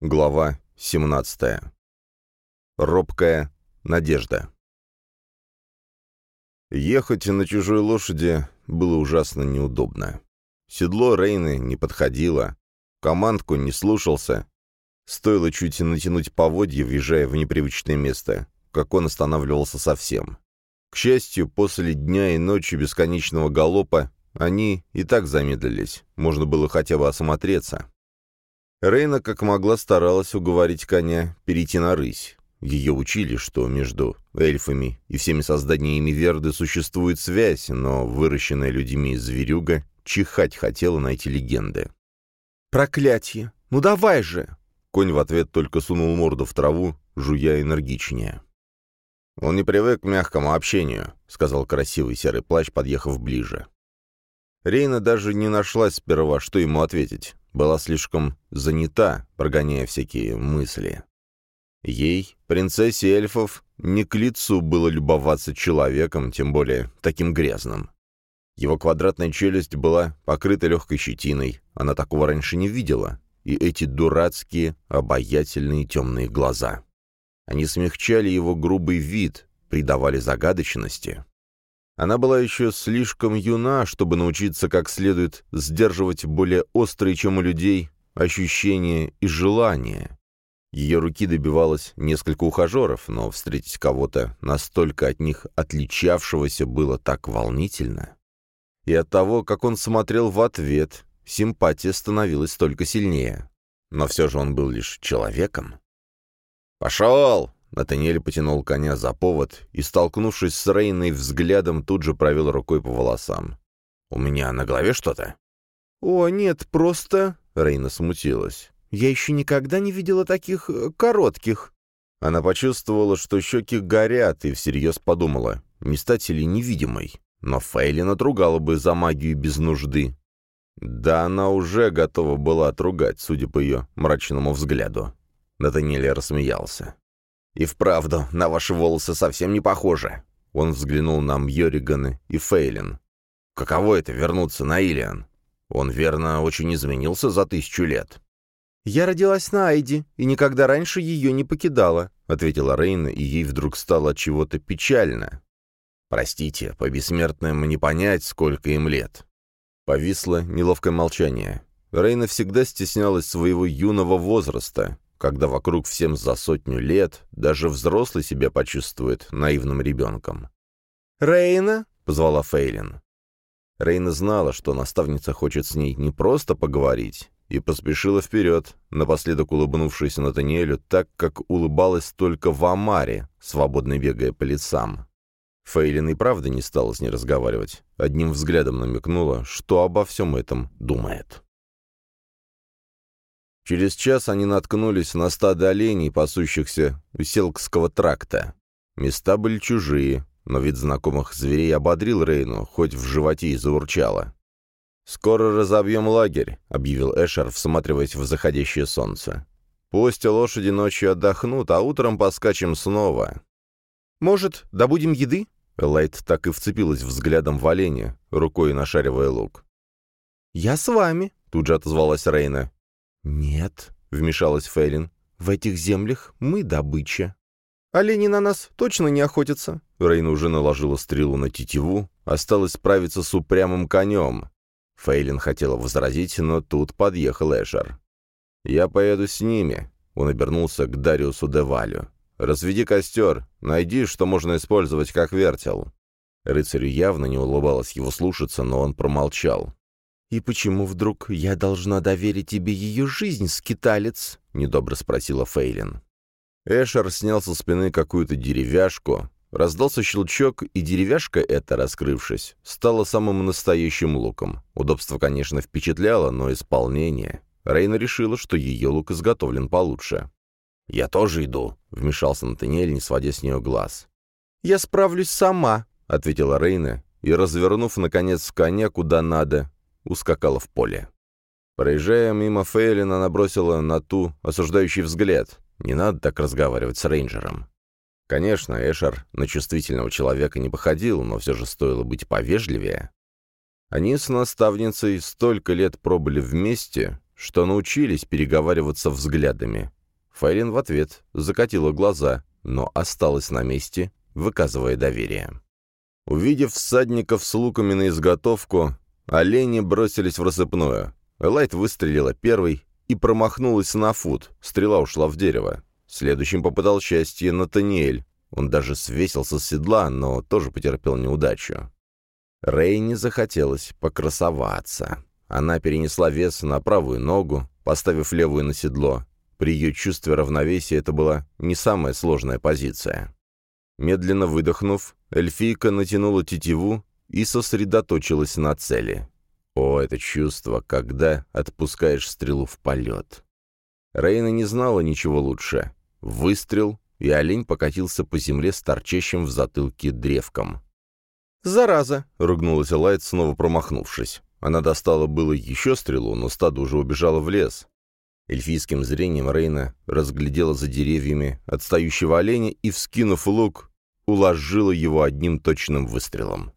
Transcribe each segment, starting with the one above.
Глава 17. Робкая надежда. Ехать на чужой лошади было ужасно неудобно. Седло Рейны не подходило, командку не слушался. Стоило чуть натянуть поводья, въезжая в непривычное место, как он останавливался совсем. К счастью, после дня и ночи бесконечного галопа они и так замедлились, можно было хотя бы осмотреться. Рейна как могла старалась уговорить коня перейти на рысь. Ее учили, что между эльфами и всеми созданиями Верды существует связь, но выращенная людьми зверюга чихать хотела найти легенды. «Проклятье! Ну давай же!» Конь в ответ только сунул морду в траву, жуя энергичнее. «Он не привык к мягкому общению», — сказал красивый серый плащ, подъехав ближе. Рейна даже не нашла сперва, что ему ответить была слишком занята, прогоняя всякие мысли. Ей, принцессе эльфов, не к лицу было любоваться человеком, тем более таким грязным. Его квадратная челюсть была покрыта легкой щетиной, она такого раньше не видела, и эти дурацкие, обаятельные темные глаза. Они смягчали его грубый вид, придавали загадочности. Она была еще слишком юна, чтобы научиться как следует сдерживать более острые, чем у людей, ощущения и желания. Ее руки добивалось несколько ухажеров, но встретить кого-то настолько от них отличавшегося было так волнительно. И от того, как он смотрел в ответ, симпатия становилась только сильнее. Но все же он был лишь человеком. «Пошел!» Натаниэль потянул коня за повод и, столкнувшись с Рейной взглядом, тут же провел рукой по волосам. «У меня на голове что-то?» «О, нет, просто...» — Рейна смутилась. «Я еще никогда не видела таких э, коротких». Она почувствовала, что щеки горят, и всерьез подумала, не стать ли невидимой. Но Фейли натругала бы за магию без нужды. Да она уже готова была отругать, судя по ее мрачному взгляду. Натаниэль рассмеялся. «И вправду, на ваши волосы совсем не похоже». Он взглянул на Мьоригана и Фейлин. «Каково это — вернуться на Илиан? Он, верно, очень изменился за тысячу лет». «Я родилась на Айде и никогда раньше ее не покидала», — ответила Рейна, и ей вдруг стало от чего-то печально. «Простите, по бессмертным не понять, сколько им лет». Повисло неловкое молчание. Рейна всегда стеснялась своего юного возраста, когда вокруг всем за сотню лет, даже взрослый себя почувствует наивным ребенком. «Рейна?» — позвала Фейлин. Рейна знала, что наставница хочет с ней не просто поговорить, и поспешила вперед, напоследок улыбнувшись Натаниэлю так, как улыбалась только в Амаре, свободно бегая по лицам. Фейлин и правда не стала с ней разговаривать, одним взглядом намекнула, что обо всем этом думает. Через час они наткнулись на стадо оленей, пасущихся у Селкского тракта. Места были чужие, но вид знакомых зверей ободрил Рейну, хоть в животе и заурчало. «Скоро разобьем лагерь», — объявил Эшер, всматриваясь в заходящее солнце. «Пусть лошади ночью отдохнут, а утром поскачем снова». «Может, добудем еды?» Лайт так и вцепилась взглядом в оленя, рукой нашаривая лук. «Я с вами», — тут же отозвалась Рейна. «Нет», — вмешалась Фейлин, — «в этих землях мы добыча». «Олени на нас точно не охотятся». Рейна уже наложила стрелу на тетиву, осталось справиться с упрямым конем. Фейлин хотела возразить, но тут подъехал Эшер. «Я поеду с ними», — он обернулся к Дариусу Девалю. «Разведи костер, найди, что можно использовать как вертел». Рыцарю явно не улыбалось его слушаться, но он промолчал. «И почему вдруг я должна доверить тебе ее жизнь, скиталец?» — недобро спросила Фейлин. Эшер снял со спины какую-то деревяшку, раздался щелчок, и деревяшка эта, раскрывшись, стала самым настоящим луком. Удобство, конечно, впечатляло, но исполнение... Рейна решила, что ее лук изготовлен получше. «Я тоже иду», — вмешался Натаниэль, не сводя с нее глаз. «Я справлюсь сама», — ответила Рейна, и, развернув, наконец, коня куда надо, ускакала в поле. Проезжая мимо Фейлина, она бросила на ту осуждающий взгляд. Не надо так разговаривать с рейнджером. Конечно, Эшер на чувствительного человека не походил, но все же стоило быть повежливее. Они с наставницей столько лет пробыли вместе, что научились переговариваться взглядами. Фейлин в ответ закатила глаза, но осталась на месте, выказывая доверие. Увидев всадников с луками на изготовку, олени бросились в рассыпную. Элайт выстрелила первой и промахнулась на фут, стрела ушла в дерево. Следующим попытал счастье Натаниэль. Он даже свесился с седла, но тоже потерпел неудачу. Рейни захотелось покрасоваться. Она перенесла вес на правую ногу, поставив левую на седло. При ее чувстве равновесия это была не самая сложная позиция. Медленно выдохнув, эльфийка натянула тетиву и сосредоточилась на цели. О, это чувство, когда отпускаешь стрелу в полет. Рейна не знала ничего лучше. Выстрел, и олень покатился по земле с торчащим в затылке древком. «Зараза!» — ругнулась Лайт, снова промахнувшись. Она достала было еще стрелу, но стадо уже убежало в лес. Эльфийским зрением Рейна разглядела за деревьями отстающего оленя и, вскинув лук, уложила его одним точным выстрелом.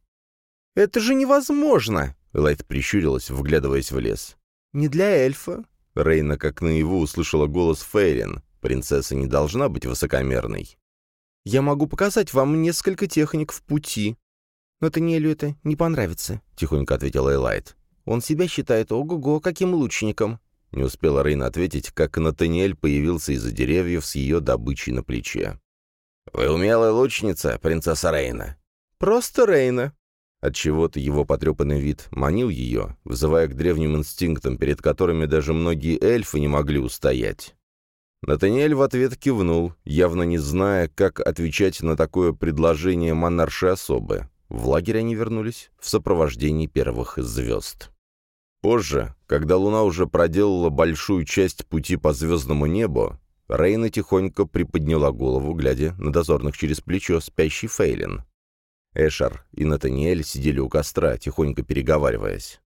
«Это же невозможно!» — Лайт прищурилась, вглядываясь в лес. «Не для эльфа». Рейна как наяву услышала голос Фейлин. Принцесса не должна быть высокомерной. «Я могу показать вам несколько техник в пути». «Но Таниэлю это не понравится», — тихонько ответила Элайт. «Он себя считает ого-го каким лучником». Не успела Рейна ответить, как Натаниэль появился из-за деревьев с ее добычей на плече. «Вы умелая лучница, принцесса Рейна». «Просто Рейна». Отчего-то его потрепанный вид манил ее, вызывая к древним инстинктам, перед которыми даже многие эльфы не могли устоять. Натаниэль в ответ кивнул, явно не зная, как отвечать на такое предложение монарши особы. В лагерь они вернулись в сопровождении первых звезд. Позже, когда Луна уже проделала большую часть пути по звездному небу, Рейна тихонько приподняла голову, глядя на дозорных через плечо спящий Фейлин. Эшер и Натаниэль сидели у костра, тихонько переговариваясь.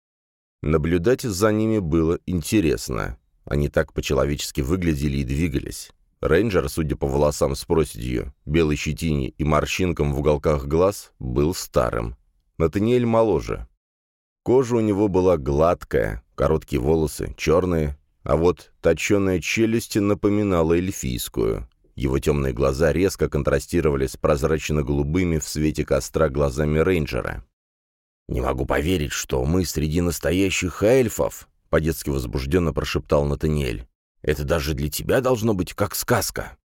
Наблюдать за ними было интересно. Они так по-человечески выглядели и двигались. Рейнджер, судя по волосам с проседью, белой щетине и морщинкам в уголках глаз, был старым. Натаниэль моложе. Кожа у него была гладкая, короткие волосы, черные, а вот точеная челюсть напоминала эльфийскую. Его темные глаза резко контрастировали с прозрачно-голубыми в свете костра глазами рейнджера. «Не могу поверить, что мы среди настоящих эльфов!» — по-детски возбужденно прошептал Натаниэль. «Это даже для тебя должно быть как сказка».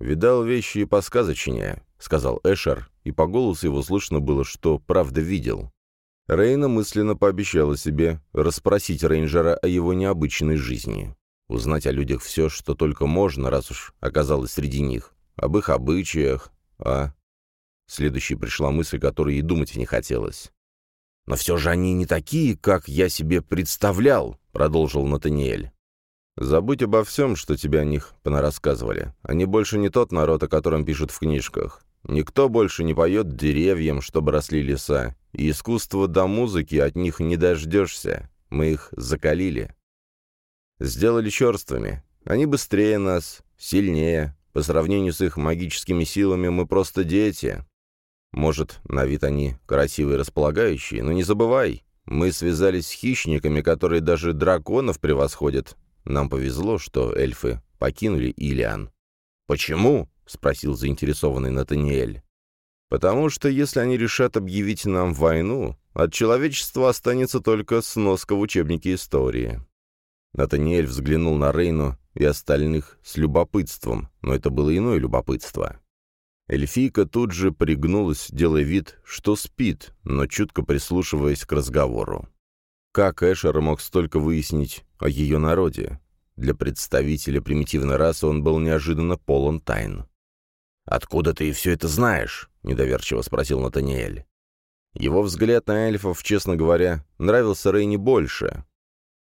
«Видал вещи и посказочнее», — сказал Эшер, и по голосу его слышно было, что правда видел. Рейна мысленно пообещала себе расспросить рейнджера о его необычной жизни. Узнать о людях все, что только можно, раз уж оказалось среди них. Об их обычаях, а... Следующей пришла мысль, которой и думать не хотелось. «Но все же они не такие, как я себе представлял», — продолжил Натаниэль. «Забудь обо всем, что тебе о них понарассказывали. Они больше не тот народ, о котором пишут в книжках. Никто больше не поет деревьям, чтобы росли леса, и искусство до музыки от них не дождешься. Мы их закалили. Сделали черствыми. Они быстрее нас, сильнее. По сравнению с их магическими силами мы просто дети. Может, на вид они красивые и располагающие, но не забывай, мы связались с хищниками, которые даже драконов превосходят. Нам повезло, что эльфы покинули Илиан. «Почему?» — спросил заинтересованный Натаниэль. «Потому что если они решат объявить нам войну, от человечества останется только сноска в учебнике истории». Натаниэль взглянул на Рейну и остальных с любопытством, но это было иное любопытство. Эльфийка тут же пригнулась, делая вид, что спит, но чутко прислушиваясь к разговору. Как Эшер мог столько выяснить о ее народе? Для представителя примитивной расы он был неожиданно полон тайн. «Откуда ты все это знаешь?» — недоверчиво спросил Натаниэль. Его взгляд на эльфов, честно говоря, нравился Рейни больше.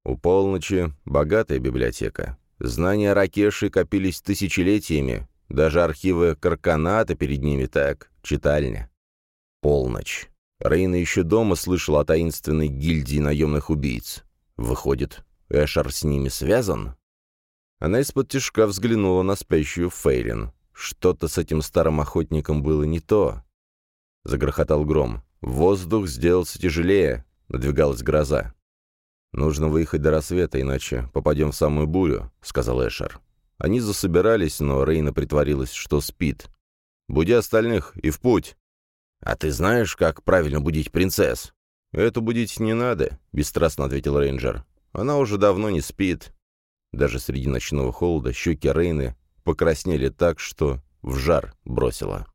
У полночи богатая библиотека. Знания Ракеши копились тысячелетиями, даже архивы Карканата перед ними так, читальня. Полночь. Рейна еще дома слышала о таинственной гильдии наемных убийц. Выходит, Эшер с ними связан? Она из-под тяжка взглянула на спящую Фейлин. Что-то с этим старым охотником было не то. Загрохотал гром. Воздух сделался тяжелее. Надвигалась гроза. «Нужно выехать до рассвета, иначе попадем в самую бурю», — сказал Эшер. Они засобирались, но Рейна притворилась, что спит. «Буди остальных и в путь!» «А ты знаешь, как правильно будить принцесс?» «Это будить не надо», — бесстрастно ответил рейнджер. «Она уже давно не спит». Даже среди ночного холода щеки Рейны покраснели так, что в жар бросила.